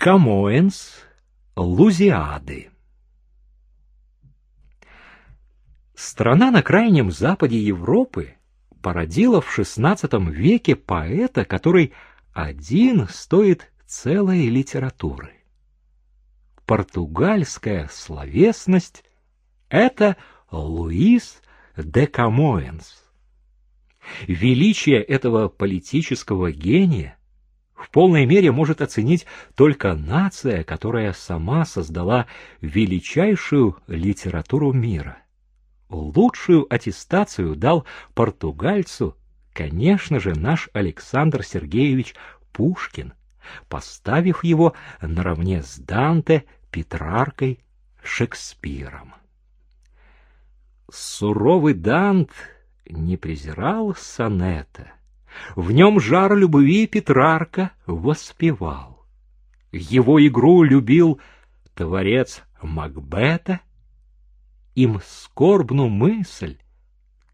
Камоэнс, Лузиады. Страна на крайнем западе Европы породила в XVI веке поэта, который один стоит целой литературы. Португальская словесность — это Луис де Камоэнс. Величие этого поэтического гения в полной мере может оценить только нация, которая сама создала величайшую литературу мира. Лучшую аттестацию дал португальцу, конечно же, наш Александр Сергеевич Пушкин, поставив его наравне с Данте, Петраркой, Шекспиром. Суровый Дант не презирал сонета, в нем жар любви Петрарка воспевал. Его игру любил творец Макбета, им скорбну мысль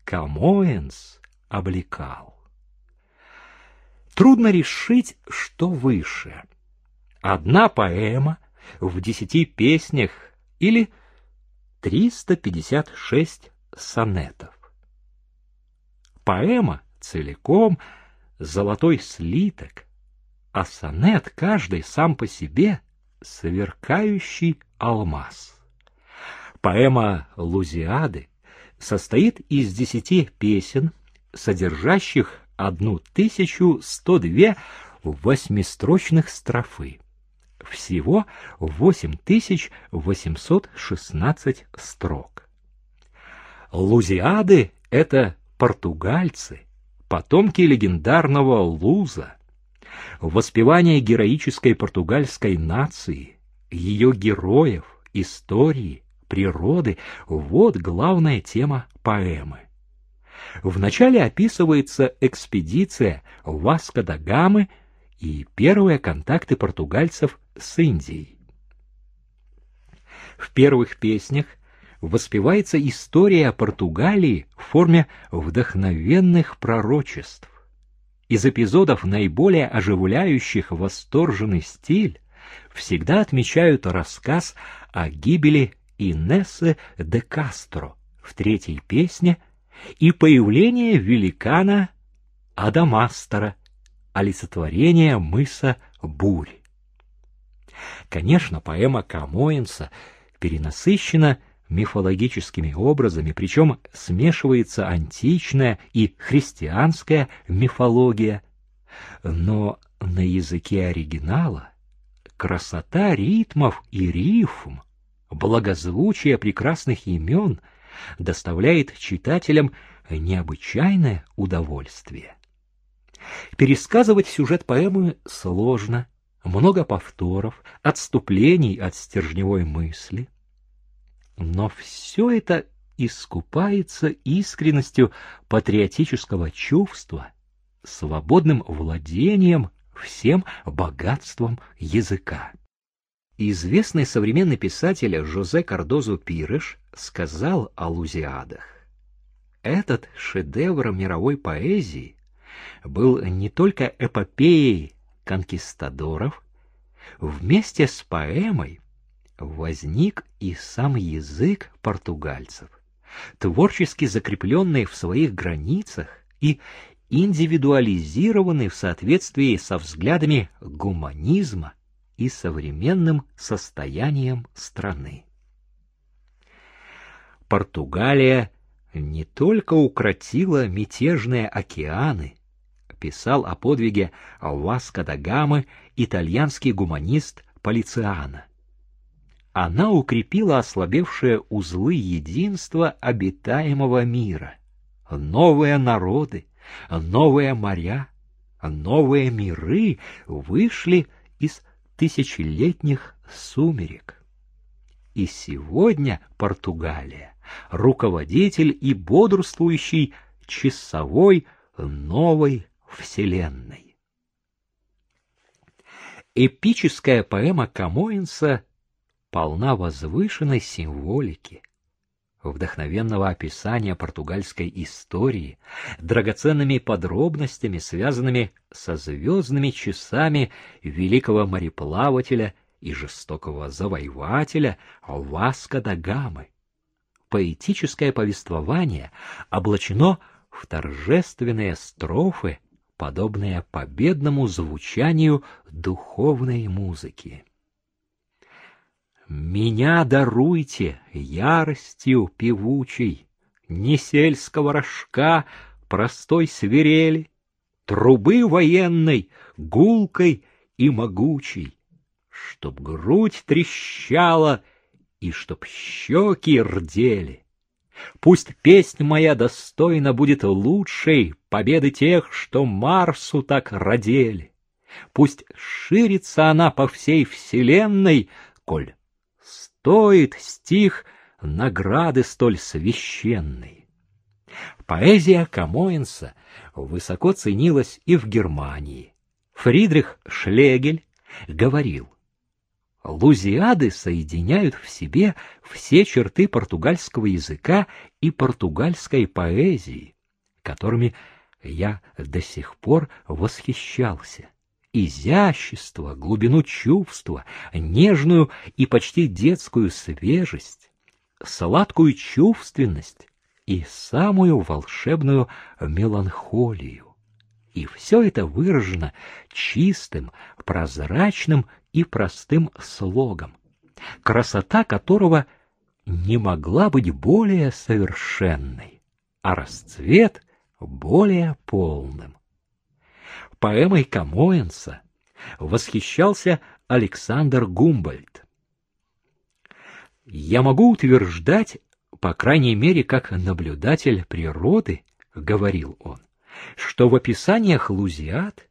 Камоэнс облекал. Трудно решить, что выше. Одна поэма в десяти песнях или 356 сонетов. Поэма целиком золотой слиток, а сонет каждый сам по себе сверкающий алмаз. Поэма «Лузиады» состоит из десяти песен, содержащих 1102 восьмистрочных строфы. Всего 8816 строк. Лузиады — это португальцы, потомки легендарного Луза. Воспевание героической португальской нации, ее героев, истории, природы — вот главная тема поэмы. Вначале описывается экспедиция Васко да Гамы и первые контакты португальцев с Индией. В первых песнях воспевается история Португалии в форме вдохновенных пророчеств. Из эпизодов, наиболее оживляющих восторженный стиль, всегда отмечают рассказ о гибели Инессы де Кастро в третьей песне и появление великана Адамастера, олицетворение мыса Бурь. Конечно, поэма Камоинса перенасыщена мифологическими образами, причем смешивается античная и христианская мифология, но на языке оригинала красота ритмов и рифм, благозвучие прекрасных имен доставляет читателям необычайное удовольствие. Пересказывать сюжет поэмы сложно, много повторов, отступлений от стержневой мысли. Но все это искупается искренностью патриотического чувства, свободным владением всем богатством языка. Известный современный писатель Жозе Кардозу Пирыш сказал о Лузиадах. Этот шедевр мировой поэзии был не только эпопеей конкистадоров, вместе с поэмой возник и сам язык португальцев, творчески закрепленный в своих границах и индивидуализированный в соответствии со взглядами гуманизма и современным состоянием страны. Португалия не только укротила мятежные океаны, писал о подвиге Васко да Гамы итальянский гуманист Полициано она укрепила ослабевшие узлы единства обитаемого мира. Новые народы, новые моря, новые миры вышли из тысячелетних сумерек. И сегодня Португалия — руководитель и бодрствующий часовой новой вселенной. Эпическая поэма Камоинса полна возвышенной символики. вдохновенного описания португальской истории, драгоценными подробностями, связанными со звездными часами великого мореплавателя и жестокого завоевателя Васка да Гамы. Поэтическое повествование облачено в торжественные строфы, подобные победному звучанию духовной музыки. Меня даруйте яростью певучей, Не сельского рожка, простой свирели, Трубы военной, гулкой и могучей, Чтоб грудь трещала и чтоб щеки рдели. Пусть песнь моя достойна будет лучшей Победы тех, что Марсу так родили. Пусть ширится она по всей вселенной, Коль стоит стих награды столь священной. Поэзия Камоинса высоко ценилась и в Германии. Фридрих Шлегель говорил, Лузиады соединяют в себе все черты португальского языка и португальской поэзии, которыми я до сих пор восхищался изящество, глубину чувства, нежную и почти детскую свежесть, сладкую чувственность и самую волшебную меланхолию. И все это выражено чистым, прозрачным и простым слогом, красота которого не могла быть более совершенной, а расцвет более полным поэмой Камоэнса восхищался Александр Гумбольд. Я могу утверждать, по крайней мере, как наблюдатель природы, говорил он, что в описаниях Лузиат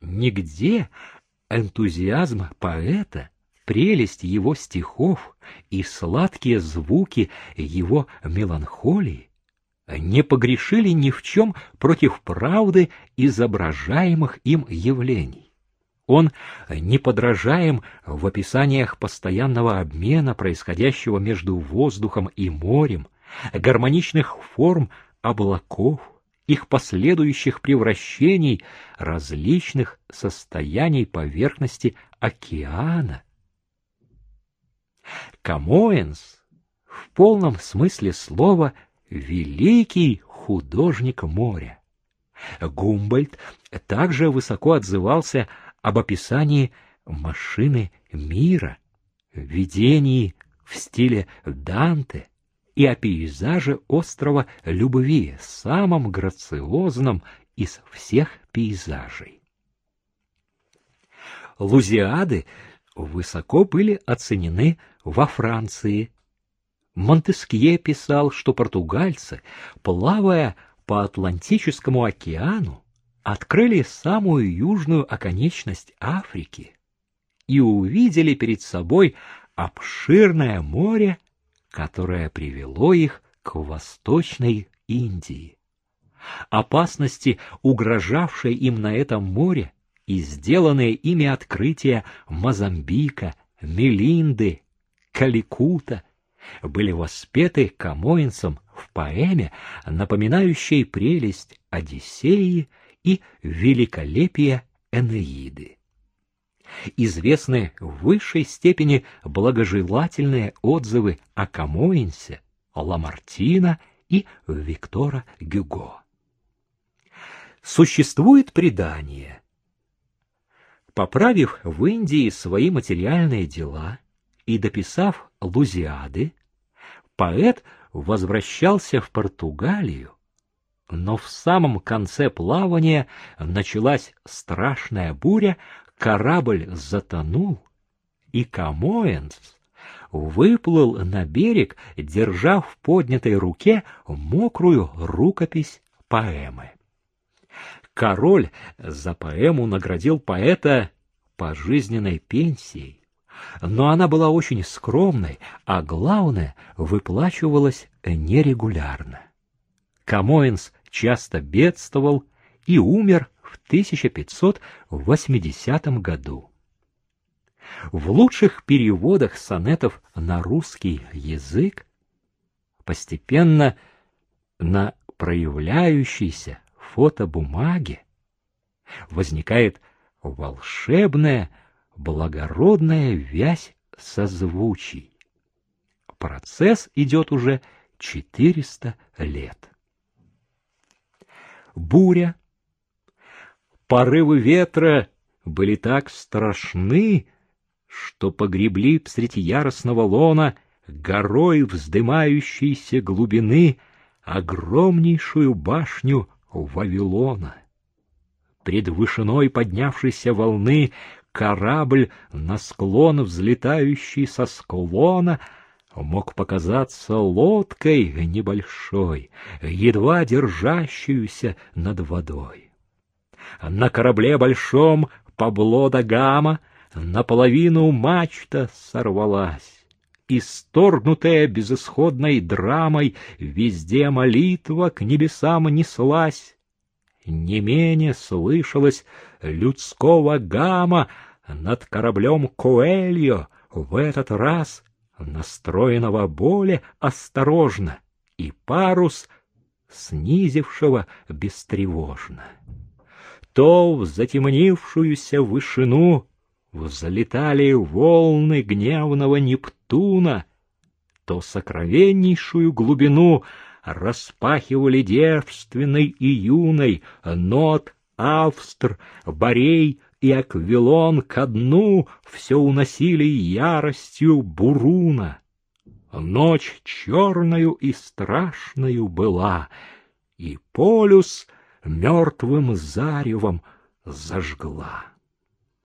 нигде энтузиазм поэта, прелесть его стихов и сладкие звуки его меланхолии не погрешили ни в чем против правды изображаемых им явлений. Он не подражаем в описаниях постоянного обмена, происходящего между воздухом и морем, гармоничных форм облаков, их последующих превращений, различных состояний поверхности океана. Камоэнс в полном смысле слова – великий художник моря. Гумбольд также высоко отзывался об описании машины мира, видении в стиле Данте и о пейзаже острова Любви, самом грациозном из всех пейзажей. Лузиады высоко были оценены во Франции, Монтескье писал, что португальцы, плавая по Атлантическому океану, открыли самую южную оконечность Африки и увидели перед собой обширное море, которое привело их к Восточной Индии. Опасности, угрожавшие им на этом море, и сделанные ими открытия Мозамбика, Мелинды, Каликута были воспеты камоинцем в поэме, напоминающей прелесть Одиссеи и великолепие Энеиды. Известны в высшей степени благожелательные отзывы о Камоинсе, Ламартина и Виктора Гюго. Существует предание. Поправив в Индии свои материальные дела и дописав Лузиады, поэт возвращался в Португалию, но в самом конце плавания началась страшная буря, корабль затонул, и Камоэнс выплыл на берег, держа в поднятой руке мокрую рукопись поэмы. Король за поэму наградил поэта пожизненной пенсией, но она была очень скромной, а главное, выплачивалась нерегулярно. Камоинс часто бедствовал и умер в 1580 году. В лучших переводах сонетов на русский язык Постепенно на проявляющейся фотобумаге возникает волшебная, благородная вязь созвучий. Процесс идет уже 400 лет. Буря. Порывы ветра были так страшны, что погребли среди яростного лона горой вздымающейся глубины огромнейшую башню Вавилона. Пред вышиной поднявшейся волны корабль на склон взлетающий со склона мог показаться лодкой небольшой, едва держащуюся над водой. На корабле большом Пабло да Гама наполовину мачта сорвалась. Исторгнутая безысходной драмой, везде молитва к небесам неслась. Не менее слышалось людского гамма над кораблем Коэльо в этот раз настроенного более осторожно, и парус снизившего бестревожно. То в затемнившуюся вышину взлетали волны гневного Нептуна, то сокровеннейшую глубину распахивали девственной и юной нот Австр, Борей и Аквилон ко дну все уносили яростью Буруна. Ночь черною и страшною была, и полюс мертвым заревом зажгла.